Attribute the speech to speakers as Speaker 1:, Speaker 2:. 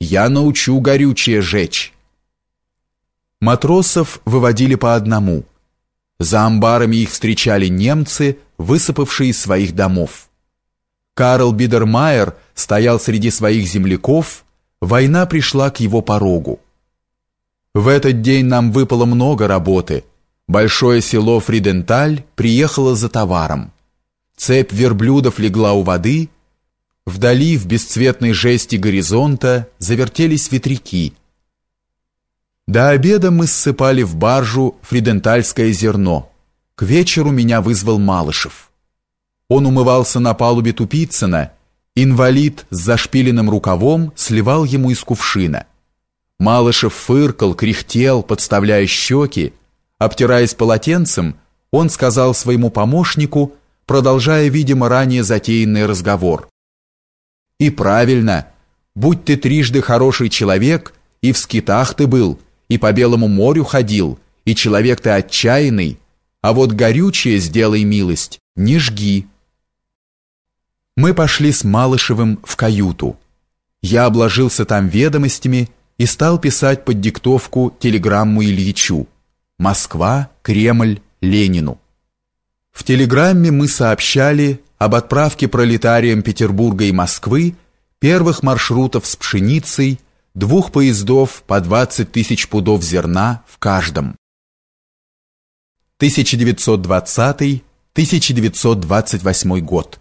Speaker 1: Я научу горючее жечь. Матросов выводили по одному. За амбарами их встречали немцы, высыпавшие из своих домов. Карл Бидермайер стоял среди своих земляков, война пришла к его порогу. В этот день нам выпало много работы. Большое село Фриденталь приехало за товаром. Цепь верблюдов легла у воды, вдали в бесцветной жести горизонта завертелись ветряки – до обеда мы ссыпали в баржу фридентальское зерно. К вечеру меня вызвал Малышев. Он умывался на палубе Тупицына, инвалид с зашпиленным рукавом сливал ему из кувшина. Малышев фыркал, кряхтел, подставляя щеки. Обтираясь полотенцем, он сказал своему помощнику, продолжая, видимо, ранее затеянный разговор. «И правильно, будь ты трижды хороший человек, и в скитах ты был, и по Белому морю ходил, и человек ты отчаянный, а вот горючее, сделай милость, не жги». Мы пошли с Малышевым в каюту. Я обложился там ведомостями и стал писать под диктовку телеграмму Ильичу. Москва, Кремль, Ленину. В телеграмме мы сообщали об отправке пролетариям Петербурга и Москвы первых маршрутов с пшеницей двух поездов по 20 тысяч пудов зерна в каждом. 1920-1928 год.